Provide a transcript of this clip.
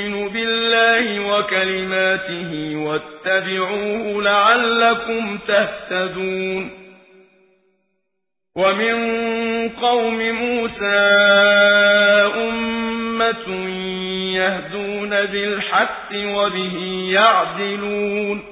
يؤمن بالله وكلماته واتبعوه لعلكم تهتدون. ومن قوم موسى أمة يهدون بالحق وبه يعدلون.